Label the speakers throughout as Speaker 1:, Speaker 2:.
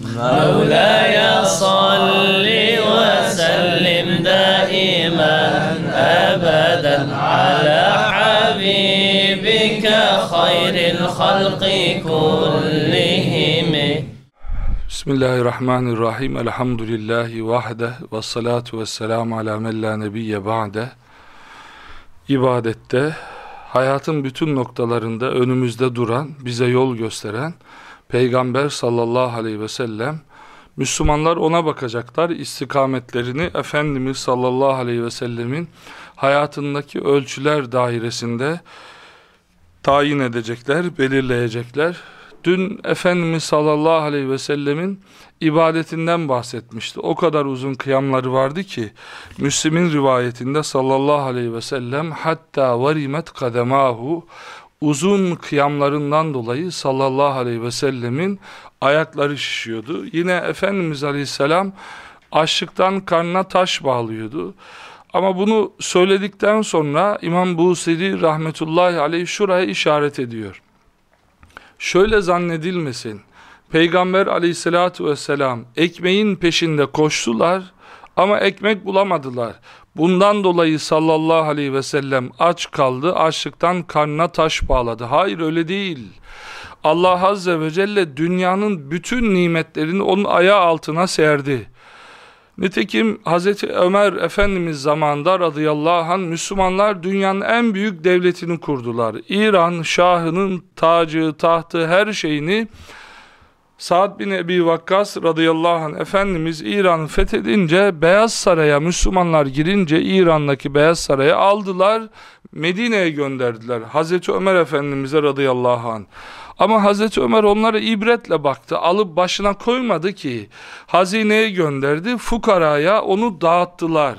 Speaker 1: مولاي صل وسلم دائما أبدا على حبيبك خير الخلق كلهم
Speaker 2: Bismillahirrahmanirrahim. Elhamdülillahi vahde ve salatu ve selamu ala men la nebiyye ba'de. İbadette, hayatın bütün noktalarında önümüzde duran, bize yol gösteren Peygamber sallallahu aleyhi ve sellem Müslümanlar ona bakacaklar, istikametlerini Efendimiz sallallahu aleyhi ve sellemin hayatındaki ölçüler dairesinde tayin edecekler, belirleyecekler. Dün Efendimiz sallallahu aleyhi ve sellemin ibadetinden bahsetmişti. O kadar uzun kıyamları vardı ki Müslim'in rivayetinde sallallahu aleyhi ve sellem hatta varimet kademahu uzun kıyamlarından dolayı sallallahu aleyhi ve sellemin ayakları şişiyordu. Yine Efendimiz aleyhisselam açlıktan karnına taş bağlıyordu. Ama bunu söyledikten sonra İmam Busiri rahmetullahi aleyh şuraya işaret ediyor. Şöyle zannedilmesin. Peygamber aleyhissalatu vesselam ekmeğin peşinde koştular ama ekmek bulamadılar. Bundan dolayı sallallahu aleyhi ve sellem aç kaldı, açlıktan karnına taş bağladı. Hayır öyle değil. Allah azze ve celle dünyanın bütün nimetlerini onun ayağı altına serdi. Nitekim Hazreti Ömer Efendimiz zamanında radıyallahu anh Müslümanlar dünyanın en büyük devletini kurdular. İran şahının tacı, tahtı her şeyini Sa'd bin Ebi Vakkas radıyallahu anh Efendimiz İran'ı fethedince Beyaz Saray'a Müslümanlar girince İran'daki Beyaz Saray'a aldılar Medine'ye gönderdiler. Hazreti Ömer Efendimiz'e radıyallahu anh. Ama Hazreti Ömer onlara ibretle baktı alıp başına koymadı ki. Hazineye gönderdi fukaraya onu dağıttılar.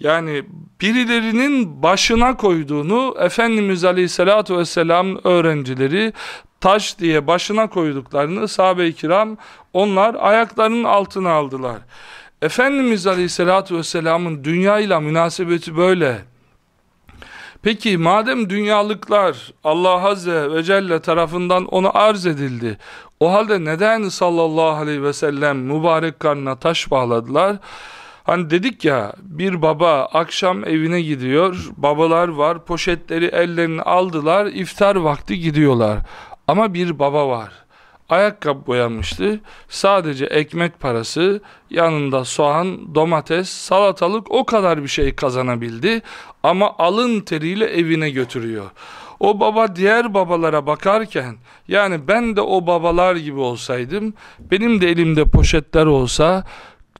Speaker 2: Yani birilerinin başına koyduğunu Efendimiz Aleyhisselatü Vesselam öğrencileri taş diye başına koyduklarını sahabe-i kiram onlar ayaklarının altına aldılar. Efendimiz Aleyhisselatü Vesselam'ın dünyayla münasebeti böyle. Peki madem dünyalıklar Allah Azze ve Celle tarafından ona arz edildi. O halde neden sallallahu aleyhi ve sellem mübarek karnına taş bağladılar? Hani dedik ya bir baba akşam evine gidiyor babalar var poşetleri ellerine aldılar iftar vakti gidiyorlar ama bir baba var. Ayakkabı boyamıştı. Sadece ekmek parası, yanında soğan, domates, salatalık o kadar bir şey kazanabildi. Ama alın teriyle evine götürüyor. O baba diğer babalara bakarken yani ben de o babalar gibi olsaydım benim de elimde poşetler olsa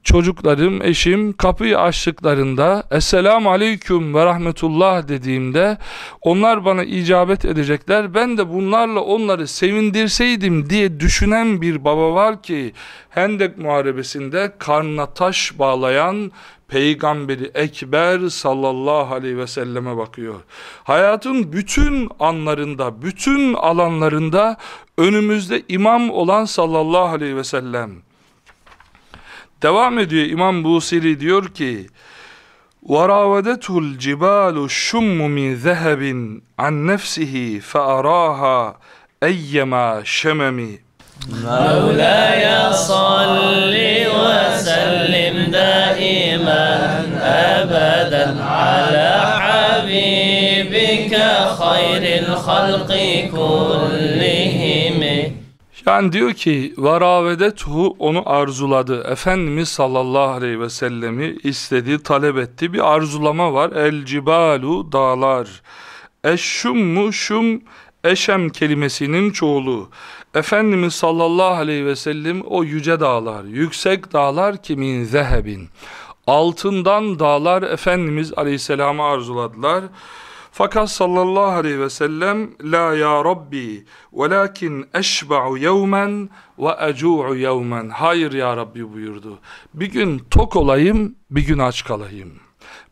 Speaker 2: çocuklarım, eşim kapıyı açtıklarında Esselamu Aleyküm ve Rahmetullah dediğimde onlar bana icabet edecekler. Ben de bunlarla onları sevindirseydim diye düşünen bir baba var ki Hendek Muharebesi'nde karnına taş bağlayan Peygamberi Ekber sallallahu aleyhi ve selleme bakıyor. Hayatın bütün anlarında, bütün alanlarında önümüzde imam olan sallallahu aleyhi ve sellem Devam ediyor İmam Busiri diyor ki وَرَاوَدَتْهُ الْجِبَالُ الشُّمُّ مِنْ ذَهَبٍ عَنْ نَفْسِهِ فَأَرَاهَا اَيَّمَا شَمَمِ
Speaker 1: مولاي صل وسلم دائما أبدا على حبيبك خير الخلق كلهم
Speaker 2: yani diyor ki varavedethu onu arzuladı. Efendimiz sallallahu aleyhi ve sellemi istedi, talep etti. Bir arzulama var. El cibalu dağlar. Eşşummu şum eşem kelimesinin çoğulu. Efendimiz sallallahu aleyhi ve sellem o yüce dağlar, yüksek dağlar kimin zehebin. Altından dağlar Efendimiz aleyhisselamı arzuladılar. Fakat sallallahu aleyhi ve sellem la ya Rabbi velakin eşba'u yevmen ve ecu'u yevmen. Hayır ya Rabbi buyurdu. Bir gün tok olayım, bir gün aç kalayım.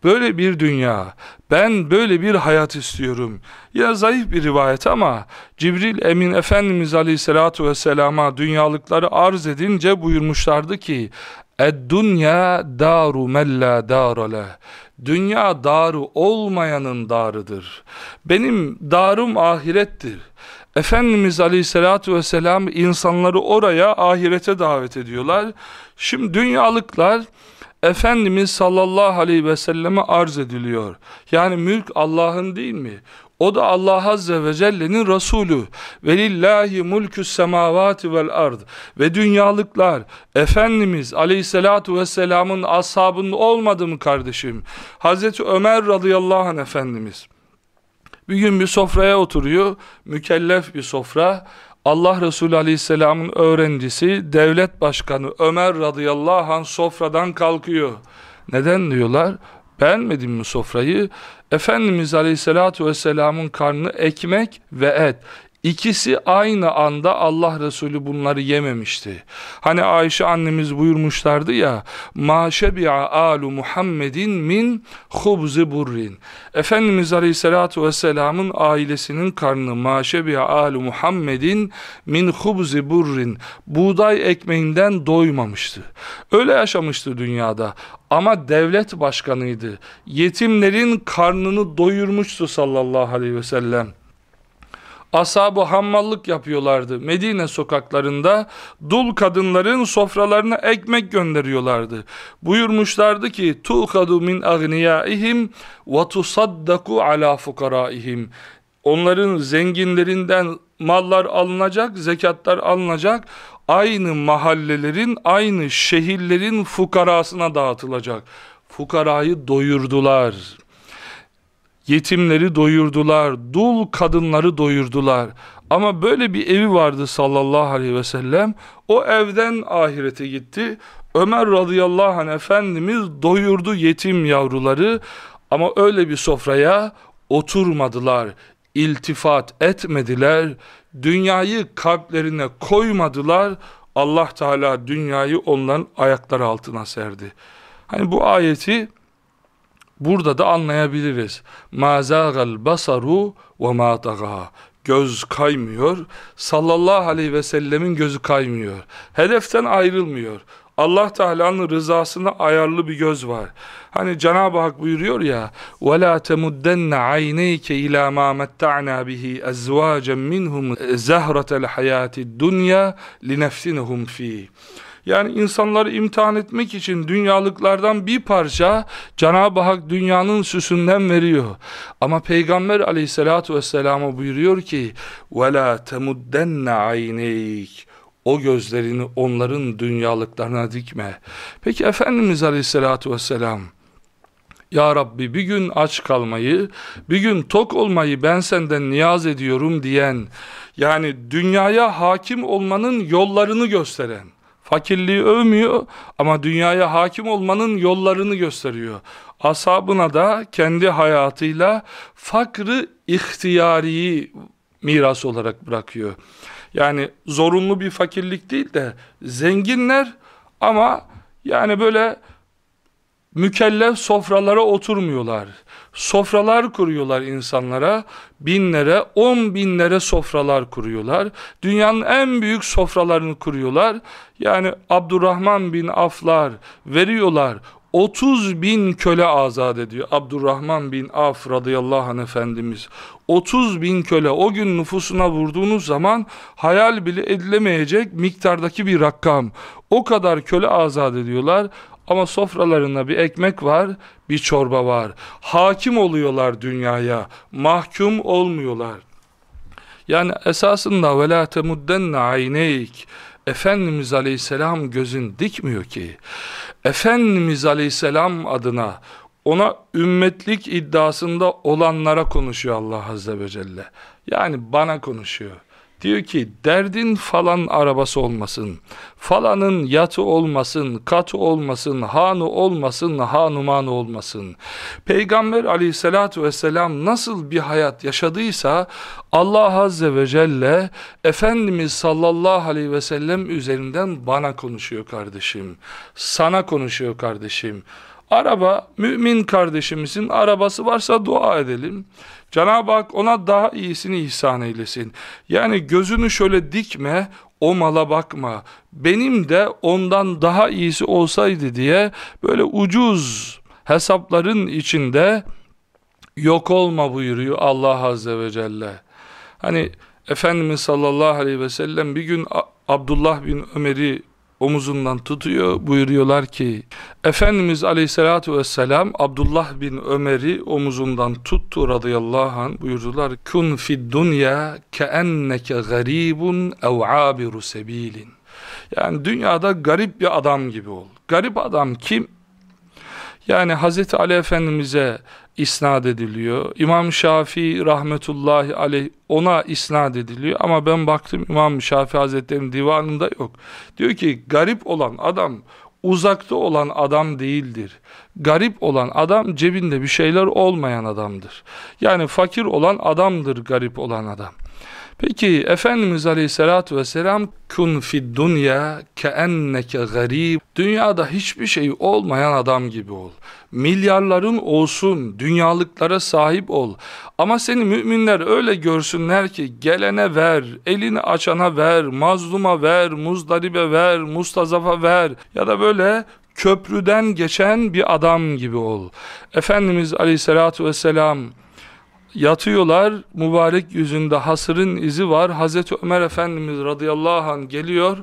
Speaker 2: Böyle bir dünya, ben böyle bir hayat istiyorum. Ya zayıf bir rivayet ama Cibril Emin Efendimiz Aleyhisselatü Vesselam'a dünyalıkları arz edince buyurmuşlardı ki Ed-dünya daru mella darale. Dünya darı olmayanın darıdır. Benim darım ahirettir. Efendimiz Aleyhisselatü Vesselam insanları oraya ahirete davet ediyorlar. Şimdi dünyalıklar Efendimiz sallallahu aleyhi ve selleme arz ediliyor. Yani mülk Allah'ın değil mi? O da Allah Azze ve Celle'nin Resulü. Velillahi mulkü semavati vel ard. Ve dünyalıklar Efendimiz Aleyhisselatu Vesselam'ın ashabının olmadı mı kardeşim? Hazreti Ömer radıyallahu anh Efendimiz. Bir gün bir sofraya oturuyor. Mükellef bir sofra. Allah Resulü Aleyhisselam'ın öğrencisi devlet başkanı Ömer radıyallahu anh sofradan kalkıyor. Neden diyorlar? Beğenmedin mi sofrayı? Efendimiz Aleyhisselatü Vesselam'ın karnı ekmek ve et. İkisi aynı anda Allah Resulü bunları yememişti. Hani Ayşe annemiz buyurmuşlardı ya ma şebi'a alu Muhammedin min hubzi burrin. Efendimiz Aleyhisselatü Vesselam'ın ailesinin karnı ma şebi'a alu Muhammedin min hubzi burrin. Buğday ekmeğinden doymamıştı. Öyle yaşamıştı dünyada. Ama devlet başkanıydı. Yetimlerin karnını doyurmuştu sallallahu aleyhi ve sellem. Ashab-ı hammallık yapıyorlardı. Medine sokaklarında dul kadınların sofralarına ekmek gönderiyorlardı. Buyurmuşlardı ki tu'kadu min agniyaihim ve tusaddaku ala fukaraihim. Onların zenginlerinden mallar alınacak, zekatlar alınacak. Aynı mahallelerin, aynı şehirlerin fukarasına dağıtılacak. Fukarayı doyurdular. Yetimleri doyurdular, dul kadınları doyurdular. Ama böyle bir evi vardı sallallahu aleyhi ve sellem. O evden ahirete gitti. Ömer radıyallahu anh Efendimiz doyurdu yetim yavruları. Ama öyle bir sofraya oturmadılar. iltifat etmediler. Dünyayı kalplerine koymadılar. Allah Teala dünyayı onların ayakları altına serdi. Hani bu ayeti Burada da anlayabiliriz. Mazagal basaru ve ma Göz kaymıyor. Sallallahu aleyhi ve sellemin gözü kaymıyor. Hedeften ayrılmıyor. Allah Teala'nın rızasına ayarlı bir göz var. Hani Cenab-ı Hak buyuruyor ya وَلَا تَمُدَّنَّ عَيْنَيْكَ اِلَى مَا مَتَّعْنَا بِهِ اَزْوَاجًا مِنْهُمْ زَهْرَةَ الْحَيَاةِ الدُّنْيَا لِنَفْسِنَهُمْ ف۪يهِ yani insanları imtihan etmek için dünyalıklardan bir parça Cenab-ı Hak dünyanın süsünden veriyor. Ama Peygamber aleyhissalatu vesselama buyuruyor ki وَلَا تَمُدَّنَّ عَيْنَيْكِ o gözlerini onların dünyalıklarına dikme. Peki Efendimiz Aleyhisselatü Vesselam Ya Rabbi bir gün aç kalmayı, bir gün tok olmayı ben senden niyaz ediyorum diyen, yani dünyaya hakim olmanın yollarını gösteren, Fakirliği övmüyor ama dünyaya hakim olmanın yollarını gösteriyor. Asabına da kendi hayatıyla fakrı ihtiyariyi miras olarak bırakıyor. Yani zorunlu bir fakirlik değil de zenginler ama yani böyle mükellef sofralara oturmuyorlar. Sofralar kuruyorlar insanlara. Binlere, on binlere sofralar kuruyorlar. Dünyanın en büyük sofralarını kuruyorlar. Yani Abdurrahman bin Aflar veriyorlar. 30 bin köle azat ediyor Abdurrahman bin Af radıyallahu anh Efendimiz 30 bin köle o gün nüfusuna vurduğunuz zaman hayal bile edilemeyecek miktardaki bir rakam o kadar köle azat ediyorlar ama sofralarında bir ekmek var, bir çorba var. Hakim oluyorlar dünyaya, mahkum olmuyorlar. Yani esasında ve la temuddenne. Efendimiz Aleyhisselam gözün dikmiyor ki. Efendimiz Aleyhisselam adına ona ümmetlik iddiasında olanlara konuşuyor Allah Azze ve Celle. Yani bana konuşuyor. Diyor ki derdin falan arabası olmasın, falanın yatı olmasın, katı olmasın, hanı olmasın, hanumanı olmasın. Peygamber aleyhissalatü vesselam nasıl bir hayat yaşadıysa Allah azze ve celle Efendimiz sallallahu aleyhi ve sellem üzerinden bana konuşuyor kardeşim. Sana konuşuyor kardeşim. Araba mümin kardeşimizin arabası varsa dua edelim. Cenab-ı Hak ona daha iyisini ihsan eylesin. Yani gözünü şöyle dikme, o mala bakma. Benim de ondan daha iyisi olsaydı diye böyle ucuz hesapların içinde yok olma buyuruyor Allah Azze ve Celle. Hani Efendimiz sallallahu aleyhi ve sellem bir gün Abdullah bin Ömer'i omuzundan tutuyor buyuruyorlar ki Efendimiz aleyhissalatu vesselam Abdullah bin Ömer'i omuzundan tuttu radıyallahu anh. Buyurdular kun fid dunya keenneke garibun ev abiru sebilin. Yani dünyada garip bir adam gibi ol. Garip adam kim yani Hazreti Ali Efendimiz'e isnat ediliyor. İmam Şafii rahmetullahi aleyh ona isnat ediliyor ama ben baktım İmam Şafii Hazretleri'nin divanında yok. Diyor ki garip olan adam uzakta olan adam değildir. Garip olan adam cebinde bir şeyler olmayan adamdır. Yani fakir olan adamdır garip olan adam. Peki Efendimiz Aleyhisselatü Vesselam kun fid dunya keenneke garib dünyada hiçbir şey olmayan adam gibi ol. Milyarların olsun, dünyalıklara sahip ol. Ama seni müminler öyle görsünler ki gelene ver, elini açana ver, mazluma ver, muzdaribe ver, mustazafa ver ya da böyle köprüden geçen bir adam gibi ol. Efendimiz Aleyhisselatü Vesselam yatıyorlar mübarek yüzünde hasırın izi var. Hazreti Ömer Efendimiz radıyallahu anh geliyor.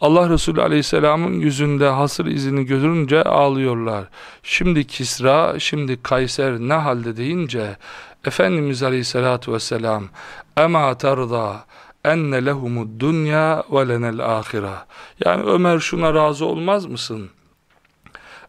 Speaker 2: Allah Resulü aleyhisselamın yüzünde hasır izini görünce ağlıyorlar. Şimdi Kisra şimdi Kayser ne halde deyince Efendimiz aleyhissalatu vesselam ema terda enne lehumud dünya ve lenel ahira. Yani Ömer şuna razı olmaz mısın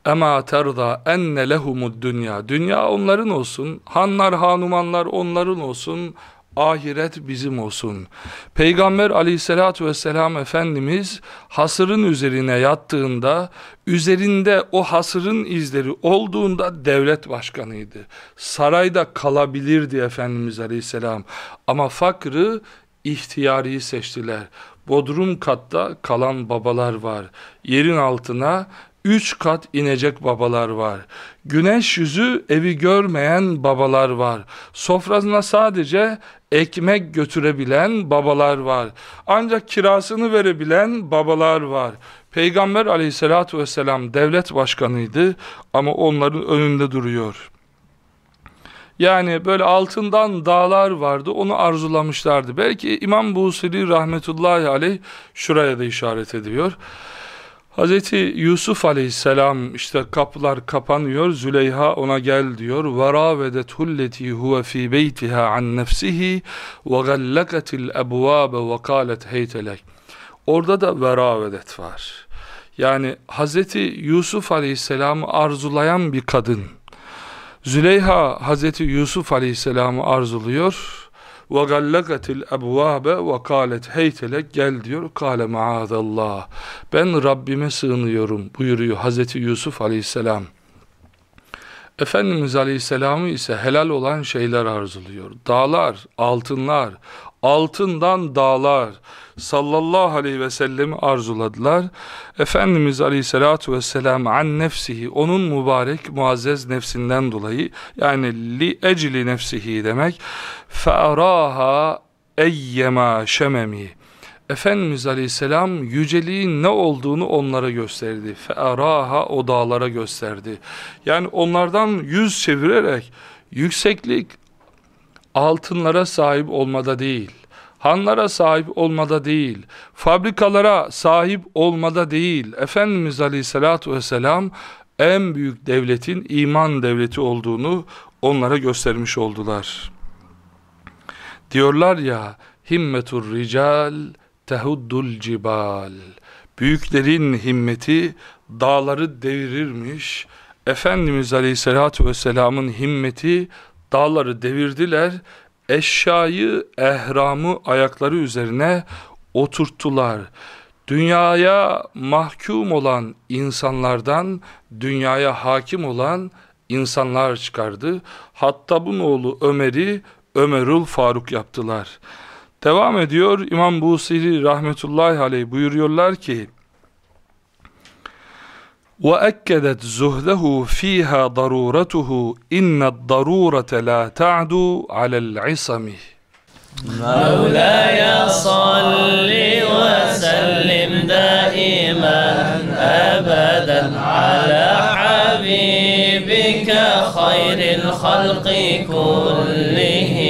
Speaker 2: Ema terda enne lehumud dünya. Dünya onların olsun. Hanlar, hanumanlar onların olsun. Ahiret bizim olsun. Peygamber aleyhissalatü vesselam Efendimiz hasırın üzerine yattığında, üzerinde o hasırın izleri olduğunda devlet başkanıydı. Sarayda kalabilirdi Efendimiz aleyhisselam. Ama fakrı ihtiyari seçtiler. Bodrum katta kalan babalar var. Yerin altına üç kat inecek babalar var. Güneş yüzü evi görmeyen babalar var. Sofrasına sadece ekmek götürebilen babalar var. Ancak kirasını verebilen babalar var. Peygamber aleyhissalatü vesselam devlet başkanıydı ama onların önünde duruyor. Yani böyle altından dağlar vardı onu arzulamışlardı. Belki İmam Busiri rahmetullahi aleyh şuraya da işaret ediyor. Hazreti Yusuf aleyhisselam işte kapılar kapanıyor Züleyha ona gel diyor وَرَاوَدَتْهُ الَّتِي هُوَ ف۪ي بَيْتِهَا عَنْ نَفْسِهِ وَغَلَّقَتِ الْأَبْوَابَ وَقَالَتْ هَيْتَ Orada da veravedet var. Yani Hazreti Yusuf aleyhisselamı arzulayan bir kadın. Züleyha Hazreti Yusuf aleyhisselamı arzuluyor ve gallakatil ebvabe ve kalet heytelek gel diyor. Kale maazallah ben Rabbime sığınıyorum buyuruyor Hazreti Yusuf aleyhisselam. Efendimiz Aleyhisselam'ı ise helal olan şeyler arzuluyor. Dağlar, altınlar, altından dağlar sallallahu aleyhi ve sellemi arzuladılar. Efendimiz aleyhissalatu vesselam an nefsihi onun mübarek muazzez nefsinden dolayı yani li ecli nefsihi demek fe'araha eyyema şememi Efendimiz Aleyhisselam yüceliğin ne olduğunu onlara gösterdi. Fe'araha o dağlara gösterdi. Yani onlardan yüz çevirerek yükseklik altınlara sahip olmada değil, hanlara sahip olmada değil, fabrikalara sahip olmada değil, Efendimiz Aleyhisselatü Vesselam en büyük devletin iman devleti olduğunu onlara göstermiş oldular. Diyorlar ya, himmetur rical tehuddul cibal. Büyüklerin himmeti dağları devirirmiş. Efendimiz Aleyhisselatü Vesselam'ın himmeti dağları devirdiler, eşyayı, ehramı ayakları üzerine oturttular. Dünyaya mahkum olan insanlardan dünyaya hakim olan insanlar çıkardı. Hatta bu oğlu Ömer'i Ömerül Faruk yaptılar. Devam ediyor İmam Busiri rahmetullahi aleyh buyuruyorlar ki وأكدت زهده فيها ضرورته إن الضرورة لا تعدو على العصم
Speaker 1: مولاي صل وسلم دائما أبدا على حبيبك خير الخلق كلهم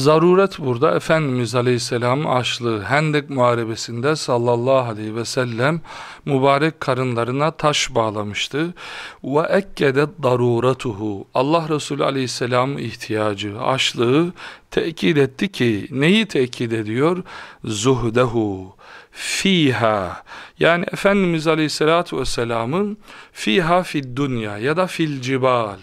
Speaker 2: Zaruret burada Efendimiz Aleyhisselam açlığı Hendek Muharebesi'nde sallallahu aleyhi ve sellem mübarek karınlarına taş bağlamıştı. Ve ekkede daruretuhu Allah Resulü Aleyhisselam ihtiyacı, açlığı tekit etti ki neyi tekit ediyor? Zuhdehu fiha yani Efendimiz Aleyhisselatü Vesselam'ın fiha fid dünya ya da fil cibal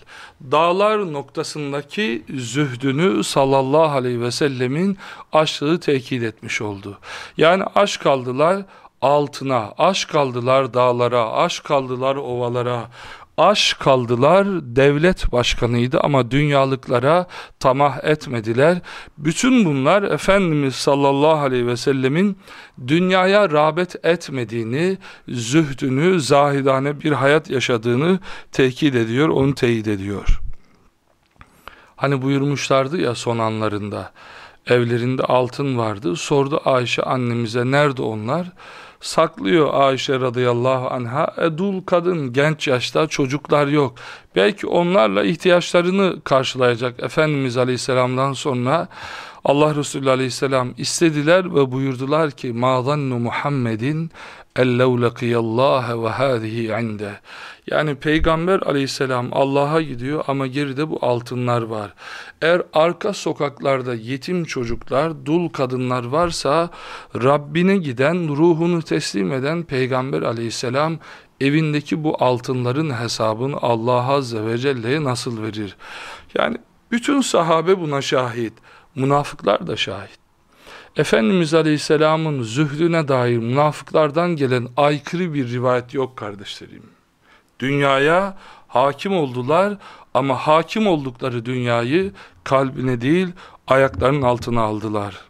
Speaker 2: dağlar noktasındaki zühdünü sallallahu aleyhi ve sellemin aşkı tekit etmiş oldu. Yani aşk kaldılar altına, aşk kaldılar dağlara, aşk kaldılar ovalara, aş kaldılar devlet başkanıydı ama dünyalıklara tamah etmediler. Bütün bunlar Efendimiz sallallahu aleyhi ve sellemin dünyaya rağbet etmediğini, zühdünü, zahidane bir hayat yaşadığını tekit ediyor, onu teyit ediyor. Hani buyurmuşlardı ya son anlarında, evlerinde altın vardı, sordu Ayşe annemize nerede onlar? Saklıyor Ayşe radıyallahu anha. Edul kadın genç yaşta çocuklar yok. Belki onlarla ihtiyaçlarını karşılayacak Efendimiz aleyhisselamdan sonra Allah Resulü aleyhisselam istediler ve buyurdular ki ma zannu Muhammedin ellev lekiyallâhe ve hâzihi inde. Yani peygamber aleyhisselam Allah'a gidiyor ama geride bu altınlar var. Eğer arka sokaklarda yetim çocuklar dul kadınlar varsa Rabbine giden ruhunu teslim eden peygamber aleyhisselam evindeki bu altınların hesabını Allah Azze ve Celle'ye nasıl verir? Yani bütün sahabe buna şahit münafıklar da şahit Efendimiz Aleyhisselam'ın zühdüne dair münafıklardan gelen aykırı bir rivayet yok kardeşlerim. Dünyaya hakim oldular ama hakim oldukları dünyayı kalbine değil ayaklarının altına aldılar.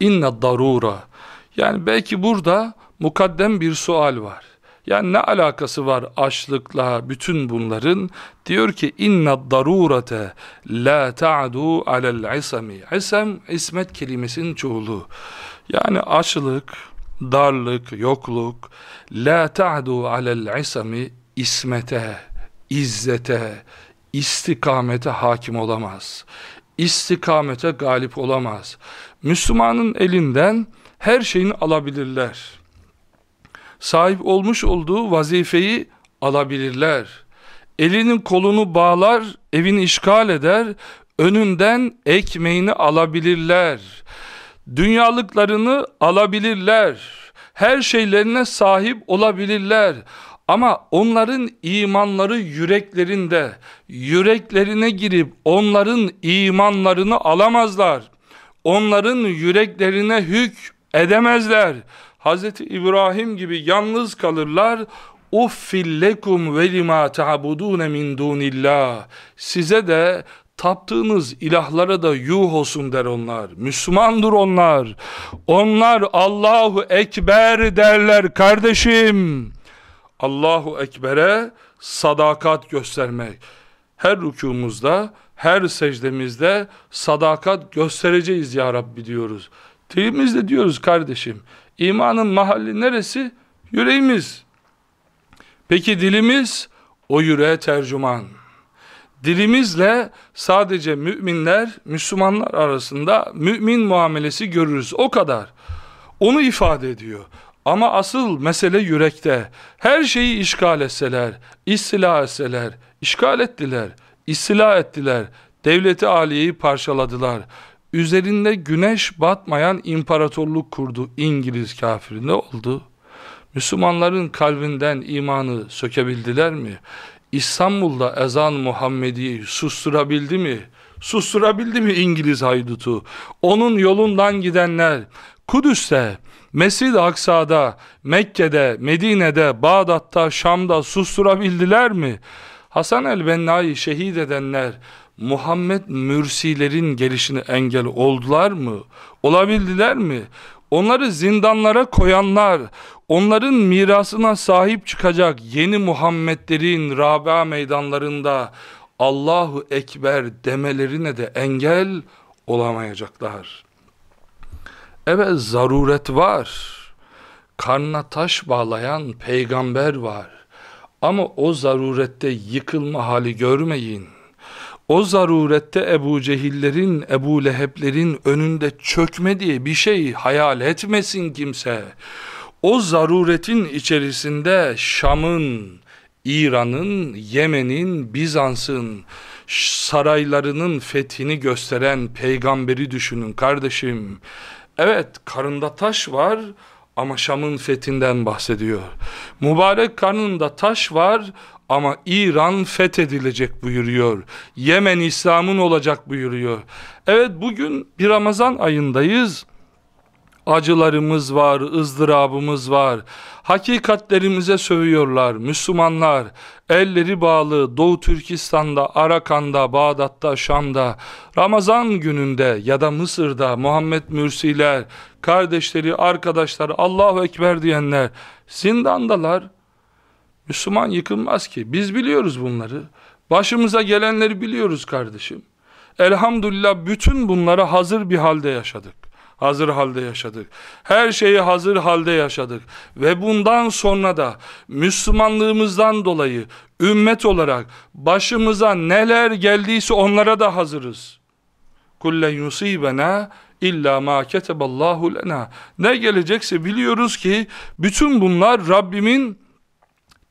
Speaker 2: İnne darura yani belki burada mukaddem bir sual var. Yani ne alakası var açlıkla bütün bunların? Diyor ki inna darurete la ta'du alel isami. Isam ismet kelimesinin çoğulu. Yani açlık, darlık, yokluk la ta'du alel isami ismete, izzete, istikamete hakim olamaz. İstikamete galip olamaz. Müslümanın elinden her şeyini alabilirler sahip olmuş olduğu vazifeyi alabilirler. Elinin kolunu bağlar, evini işgal eder, önünden ekmeğini alabilirler. Dünyalıklarını alabilirler. Her şeylerine sahip olabilirler. Ama onların imanları yüreklerinde, yüreklerine girip onların imanlarını alamazlar. Onların yüreklerine hük edemezler. Hazreti İbrahim gibi yalnız kalırlar. Uffillekum ve lima ta'budune min dunillah. Size de taptığınız ilahlara da yuh olsun der onlar. Müslümandır onlar. Onlar Allahu Ekber derler kardeşim. Allahu Ekber'e sadakat göstermek. Her rükumuzda, her secdemizde sadakat göstereceğiz ya Rabbi diyoruz. Dilimizde diyoruz kardeşim. İmanın mahalli neresi? Yüreğimiz. Peki dilimiz? O yüreğe tercüman. Dilimizle sadece müminler, Müslümanlar arasında mümin muamelesi görürüz. O kadar. Onu ifade ediyor. Ama asıl mesele yürekte. Her şeyi işgal etseler, istila etseler, işgal ettiler, istila ettiler, devleti aliyeyi parçaladılar üzerinde güneş batmayan imparatorluk kurdu İngiliz kafiri. Ne oldu? Müslümanların kalbinden imanı sökebildiler mi? İstanbul'da ezan Muhammedi'yi susturabildi mi? Susturabildi mi İngiliz haydutu? Onun yolundan gidenler Kudüs'te, Mescid-i Aksa'da, Mekke'de, Medine'de, Bağdat'ta, Şam'da susturabildiler mi? Hasan el-Benna'yı şehit edenler Muhammed mürsilerin gelişine engel oldular mı? Olabildiler mi? Onları zindanlara koyanlar, onların mirasına sahip çıkacak yeni Muhammedlerin Rabia meydanlarında Allahu Ekber demelerine de engel olamayacaklar. Evet zaruret var. Karnına taş bağlayan peygamber var. Ama o zarurette yıkılma hali görmeyin O zarurette Ebu Cehillerin, Ebu Leheblerin önünde çökme diye bir şey hayal etmesin kimse. O zaruretin içerisinde Şam'ın, İran'ın, Yemen'in, Bizans'ın saraylarının fethini gösteren peygamberi düşünün kardeşim. Evet karında taş var ama Şam'ın fethinden bahsediyor. Mübarek karnında taş var ama İran fethedilecek buyuruyor. Yemen İslam'ın olacak buyuruyor. Evet bugün bir Ramazan ayındayız. Acılarımız var, ızdırabımız var. Hakikatlerimize sövüyorlar Müslümanlar. Elleri bağlı Doğu Türkistan'da, Arakan'da, Bağdat'ta, Şam'da, Ramazan gününde ya da Mısır'da Muhammed Mürsiler, kardeşleri, arkadaşları, Allahu Ekber diyenler zindandalar. Müslüman yıkılmaz ki. Biz biliyoruz bunları. Başımıza gelenleri biliyoruz kardeşim. Elhamdülillah bütün bunlara hazır bir halde yaşadık. Hazır halde yaşadık. Her şeyi hazır halde yaşadık. Ve bundan sonra da Müslümanlığımızdan dolayı ümmet olarak başımıza neler geldiyse onlara da hazırız. Kullen yusibena illa ma keteballahu lena. Ne gelecekse biliyoruz ki bütün bunlar Rabbimin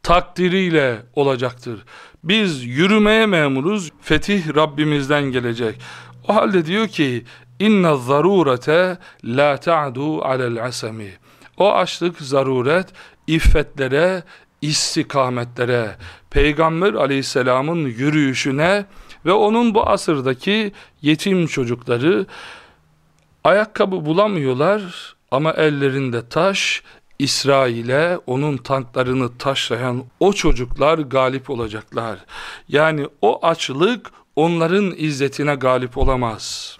Speaker 2: takdiriyle olacaktır. Biz yürümeye memuruz. Fetih Rabbimizden gelecek. O halde diyor ki inna zarurete la ta'du alel asami. O açlık zaruret iffetlere, istikametlere, Peygamber aleyhisselamın yürüyüşüne ve onun bu asırdaki yetim çocukları ayakkabı bulamıyorlar ama ellerinde taş, İsrail'e onun tanklarını taşlayan o çocuklar galip olacaklar. Yani o açlık onların izzetine galip olamaz.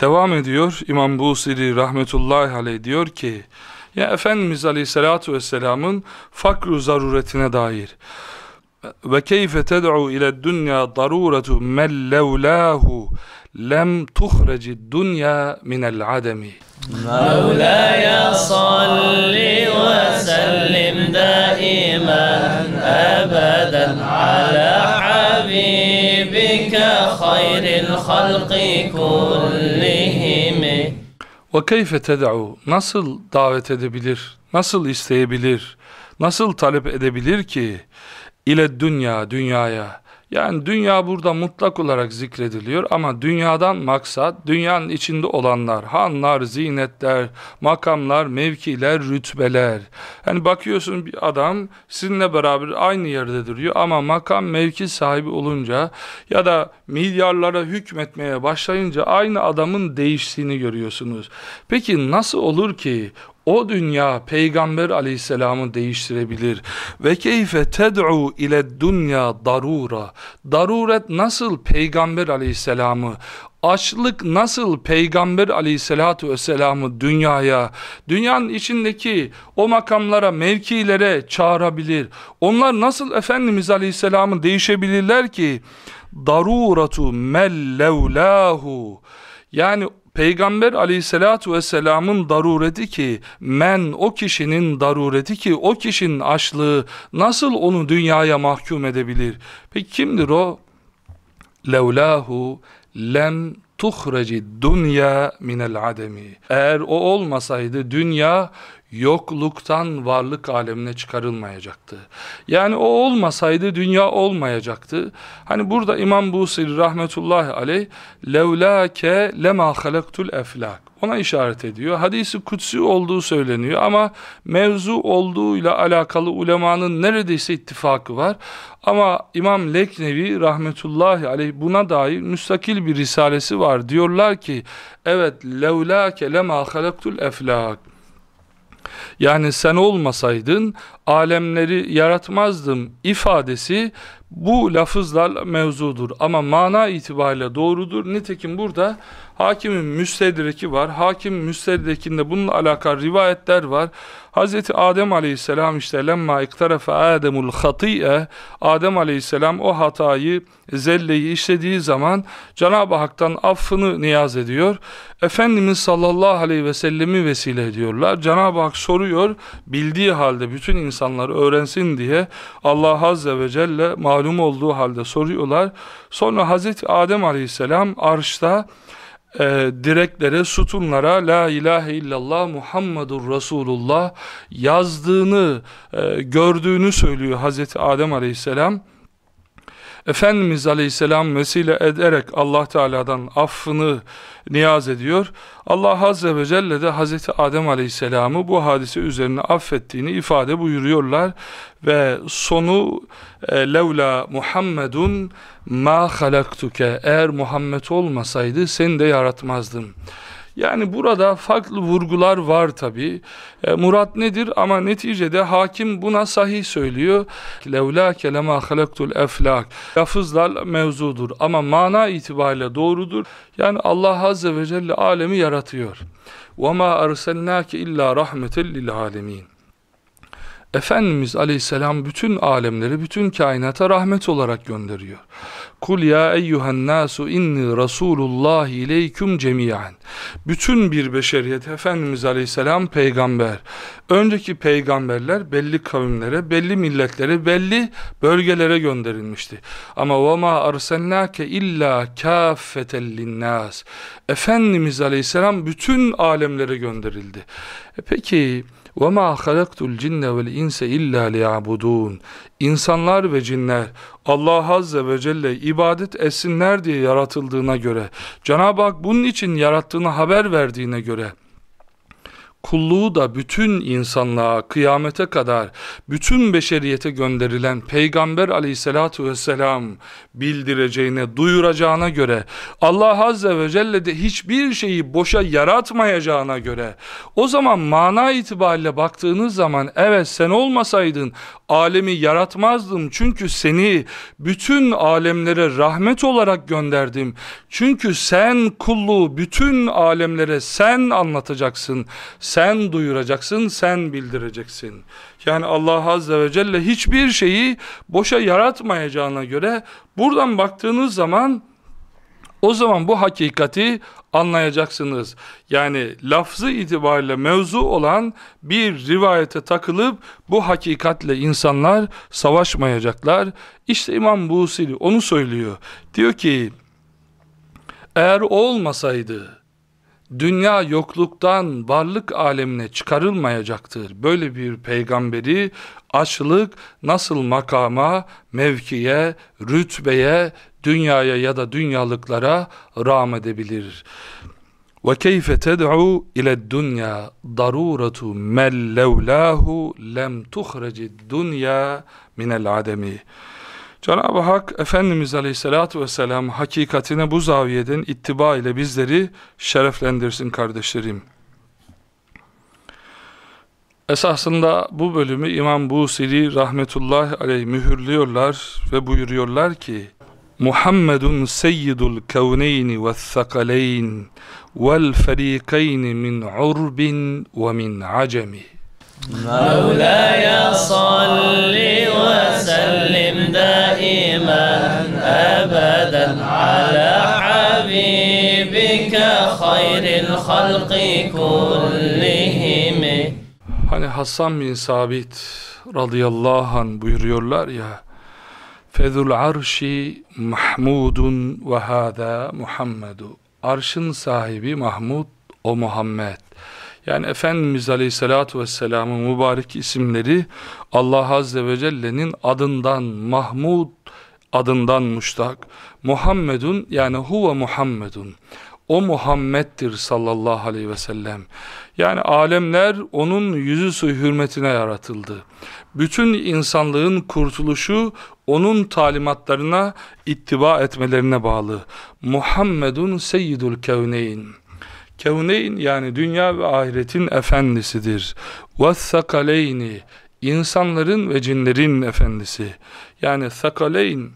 Speaker 2: Devam ediyor İmam Busiri rahmetullahi aleyh diyor ki ya Efendimiz aleyhissalatu vesselamın fakru zaruretine dair ve keyfe ted'u ile dünya daruretu men levlahu lem tuhreci dünya minel ademi
Speaker 1: مولاي صل وسلم دائما أبدا على حبيبك خير الخلق كلهم
Speaker 2: Ve keyfe ted'u nasıl davet edebilir, nasıl isteyebilir, nasıl talep edebilir ki ile dünya, dünyaya. Yani dünya burada mutlak olarak zikrediliyor ama dünyadan maksat dünyanın içinde olanlar, hanlar, zinetler, makamlar, mevkiler, rütbeler. Yani bakıyorsun bir adam sizinle beraber aynı yerde duruyor ama makam mevki sahibi olunca ya da milyarlara hükmetmeye başlayınca aynı adamın değiştiğini görüyorsunuz. Peki nasıl olur ki o dünya peygamber aleyhisselamı değiştirebilir. Ve keyfe ted'u ile dünya darura. Daruret nasıl peygamber aleyhisselamı açlık nasıl peygamber aleyhissalatu vesselamı dünyaya, dünyanın içindeki o makamlara, mevkilere çağırabilir? Onlar nasıl Efendimiz aleyhisselamı değişebilirler ki? Daruratu mellevlahu. Yani Peygamber aleyhissalatu vesselamın darureti ki men o kişinin darureti ki o kişinin açlığı nasıl onu dünyaya mahkum edebilir? Peki kimdir o? Levlahu lem tuhreci dünya minel ademi. Eğer o olmasaydı dünya yokluktan varlık alemine çıkarılmayacaktı. Yani o olmasaydı dünya olmayacaktı. Hani burada İmam Busiri rahmetullahi aleyh levlake lema halaktul eflak ona işaret ediyor. Hadisi kutsi olduğu söyleniyor ama mevzu olduğuyla alakalı ulemanın neredeyse ittifakı var. Ama İmam Leknevi rahmetullahi aleyh buna dair müstakil bir risalesi var. Diyorlar ki evet levlake lema halaktul eflak yani sen olmasaydın alemleri yaratmazdım ifadesi bu lafızlarla mevzudur ama mana itibariyle doğrudur. Nitekim burada hakimin müstedreki var. Hakim müstedrekinde bununla alakalı rivayetler var. Hazreti Adem aleyhisselam işte lemma iktarefe ademul hatiye Adem aleyhisselam o hatayı zelleyi işlediği zaman Cenab-ı Hak'tan affını niyaz ediyor. Efendimiz sallallahu aleyhi ve sellemi vesile ediyorlar. Cenab-ı Hak soruyor bildiği halde bütün insanlar öğrensin diye Allah azze ve celle malum olduğu halde soruyorlar. Sonra Hazreti Adem aleyhisselam arşta e, direklere, sütunlara La ilahe illallah Muhammedur Resulullah yazdığını, e, gördüğünü söylüyor Hazreti Adem aleyhisselam. Efendimiz Aleyhisselam vesile ederek Allah Teala'dan affını niyaz ediyor. Allah Azze ve Celle de Hazreti Adem Aleyhisselam'ı bu hadise üzerine affettiğini ifade buyuruyorlar ve sonu e, levla Muhammedun ma halaktuke eğer Muhammed olmasaydı seni de yaratmazdım. Yani burada farklı vurgular var tabi. E, murat nedir ama neticede hakim buna sahih söylüyor. Levla kelema halaktul eflak. Lafızlar mevzudur ama mana itibariyle doğrudur. Yani Allah Azze ve Celle alemi yaratıyor. وَمَا أَرْسَلْنَاكَ اِلَّا رَحْمَةً لِلْعَالَمِينَ Efendimiz Aleyhisselam bütün alemleri, bütün kainata rahmet olarak gönderiyor. Kul ya eyyuhen nasu inni rasulullah ileyküm cemiyen. Bütün bir beşeriyet Efendimiz Aleyhisselam peygamber. Önceki peygamberler belli kavimlere, belli milletlere, belli bölgelere gönderilmişti. Ama ve ma arsalnake illa kaffeten linnas. Efendimiz Aleyhisselam bütün alemlere gönderildi. E peki وَمَا خَلَقْتُ الْجِنَّ وَالْاِنْسَ اِلَّا لِيَعْبُدُونَ İnsanlar ve cinler Allah Azze ve Celle ibadet etsinler diye yaratıldığına göre, Cenab-ı Hak bunun için yarattığını haber verdiğine göre, kulluğu da bütün insanlığa kıyamete kadar bütün beşeriyete gönderilen Peygamber aleyhissalatu vesselam bildireceğine, duyuracağına göre Allah azze ve celle de hiçbir şeyi boşa yaratmayacağına göre o zaman mana itibariyle baktığınız zaman evet sen olmasaydın alemi yaratmazdım çünkü seni bütün alemlere rahmet olarak gönderdim. Çünkü sen kulluğu bütün alemlere sen anlatacaksın sen duyuracaksın, sen bildireceksin. Yani Allah Azze ve Celle hiçbir şeyi boşa yaratmayacağına göre buradan baktığınız zaman o zaman bu hakikati anlayacaksınız. Yani lafzı itibariyle mevzu olan bir rivayete takılıp bu hakikatle insanlar savaşmayacaklar. İşte İmam Busiri onu söylüyor. Diyor ki eğer olmasaydı dünya yokluktan varlık alemine çıkarılmayacaktır. Böyle bir peygamberi açlık nasıl makama, mevkiye, rütbeye, dünyaya ya da dünyalıklara rağm edebilir. Ve keyfe ted'u ile dünya daruratu mel levlahu lem tuhreci dünya minel ademi. Cenab-ı Hak Efendimiz Aleyhisselatü Vesselam hakikatine bu zaviyeden ittiba ile bizleri şereflendirsin kardeşlerim. Esasında bu bölümü İmam Busiri rahmetullahi aleyh mühürlüyorlar ve buyuruyorlar ki Muhammedun seyyidul kevneyni ve thakaleyn vel ferikeyni min urbin ve min acemi
Speaker 1: مولاي صل وسلم دائما أبدا على حبيبك خير الخلق كلهم
Speaker 2: Hani Hasan bin Sabit radıyallahu an buyuruyorlar ya Fezul arşi Mahmudun ve hâzâ Muhammedu Arşın sahibi Mahmud o Muhammed yani Efendimiz Aleyhisselatü Vesselam'ın mübarek isimleri Allah Azze ve Celle'nin adından Mahmud adından muştak. Muhammedun yani huve Muhammedun. O Muhammed'dir sallallahu aleyhi ve sellem. Yani alemler onun yüzü suyu hürmetine yaratıldı. Bütün insanlığın kurtuluşu onun talimatlarına ittiba etmelerine bağlı. Muhammedun seyyidul kevneyn. Kevneyn yani dünya ve ahiretin efendisidir. Vassakaleyni insanların ve cinlerin efendisi. Yani sakaleyn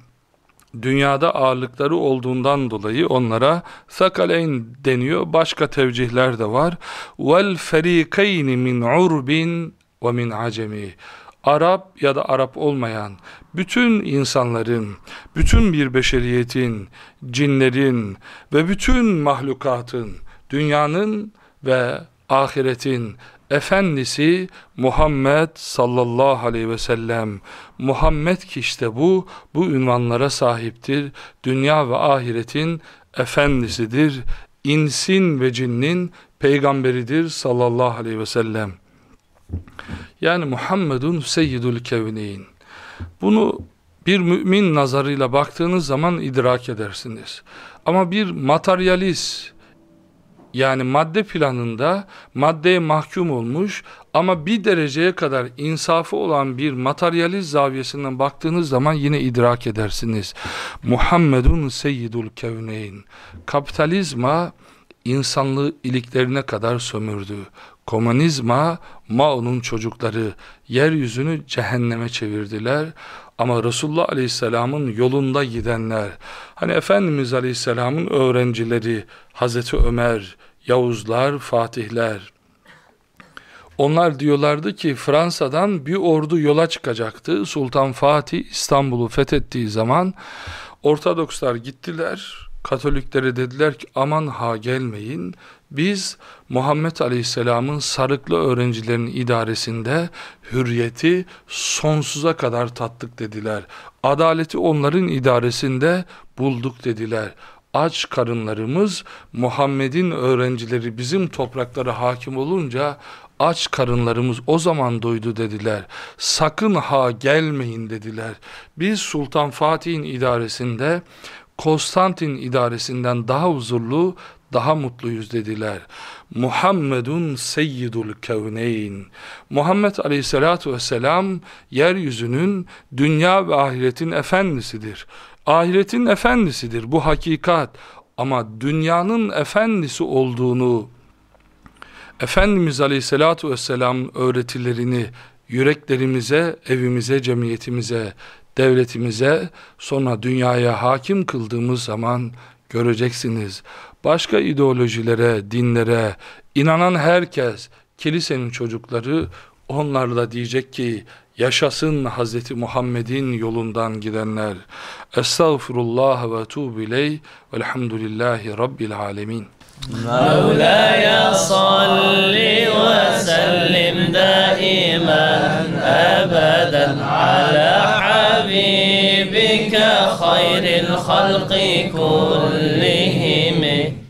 Speaker 2: dünyada ağırlıkları olduğundan dolayı onlara sakaleyn deniyor. Başka tevcihler de var. Vel ferikeyni min urbin ve min acemi. Arap ya da Arap olmayan bütün insanların, bütün bir beşeriyetin, cinlerin ve bütün mahlukatın dünyanın ve ahiretin efendisi Muhammed sallallahu aleyhi ve sellem. Muhammed ki işte bu, bu ünvanlara sahiptir. Dünya ve ahiretin efendisidir. İnsin ve cinnin peygamberidir sallallahu aleyhi ve sellem. Yani Muhammedun seyyidül kevneyn. Bunu bir mümin nazarıyla baktığınız zaman idrak edersiniz. Ama bir materyalist yani madde planında maddeye mahkum olmuş ama bir dereceye kadar insafı olan bir materyalist zaviyesinden baktığınız zaman yine idrak edersiniz. Muhammedun seyyidul kevneyn. Kapitalizma insanlığı iliklerine kadar sömürdü. Komünizma, Mao'nun çocukları yeryüzünü cehenneme çevirdiler. Ama Resulullah Aleyhisselam'ın yolunda gidenler, hani Efendimiz Aleyhisselam'ın öğrencileri, Hazreti Ömer, Yavuzlar, Fatihler, onlar diyorlardı ki Fransa'dan bir ordu yola çıkacaktı. Sultan Fatih İstanbul'u fethettiği zaman Ortodokslar gittiler. Katoliklere dediler ki aman ha gelmeyin. Biz Muhammed Aleyhisselam'ın sarıklı öğrencilerinin idaresinde hürriyeti sonsuza kadar tattık dediler. Adaleti onların idaresinde bulduk dediler. Aç karınlarımız Muhammed'in öğrencileri bizim topraklara hakim olunca aç karınlarımız o zaman doydu dediler. Sakın ha gelmeyin dediler. Biz Sultan Fatih'in idaresinde Konstantin idaresinden daha huzurlu, daha mutluyuz dediler. Muhammedun seyyidul kevneyn. Muhammed aleyhissalatu vesselam yeryüzünün dünya ve ahiretin efendisidir. Ahiretin efendisidir bu hakikat. Ama dünyanın efendisi olduğunu Efendimiz aleyhissalatu vesselam öğretilerini yüreklerimize, evimize, cemiyetimize, devletimize, sonra dünyaya hakim kıldığımız zaman göreceksiniz. Başka ideolojilere, dinlere inanan herkes, kilisenin çocukları onlarla diyecek ki yaşasın Hz. Muhammed'in yolundan gidenler. Estağfurullah ve tuğbu ileyh velhamdülillahi rabbil alemin.
Speaker 1: مولاي صل وسلم دائما ابدا على حبيبك خير الخلق كلهم.